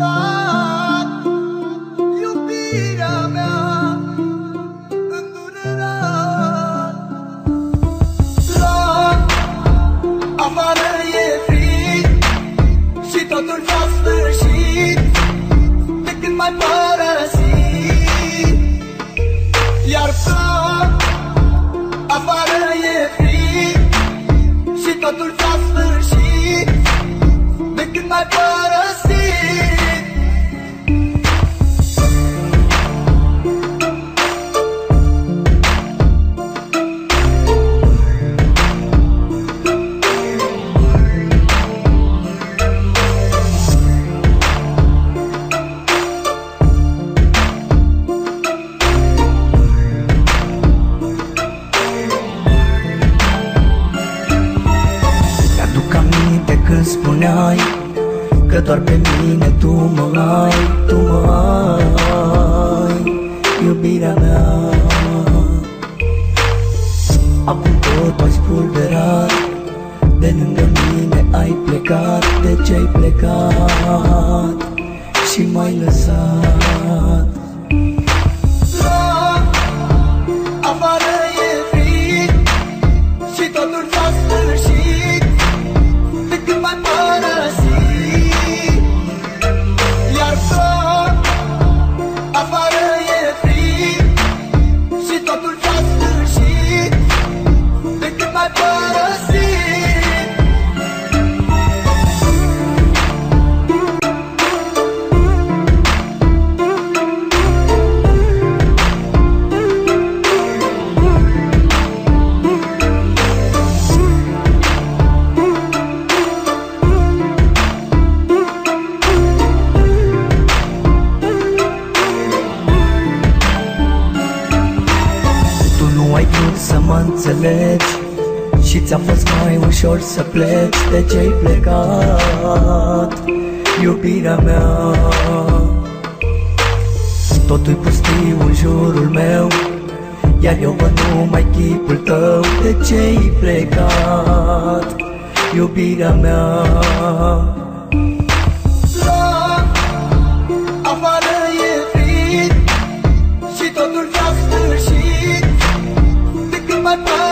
lăsat Iubirea mea îndurerat La afară e frig Și totul s-a spuneai Că doar pe mine tu mă ai Tu mă ai Iubirea mea. Acum tot ai spulberat De lângă mine ai plecat De ce ai plecat Și m-ai lăsat înțelegi Și ți-a fost mai ușor să pleci De ce ai plecat, iubirea mea. Totul pustiu în jurul meu Iar eu văd numai chipul tău. De ce ai plecat, iubirea mea my mind.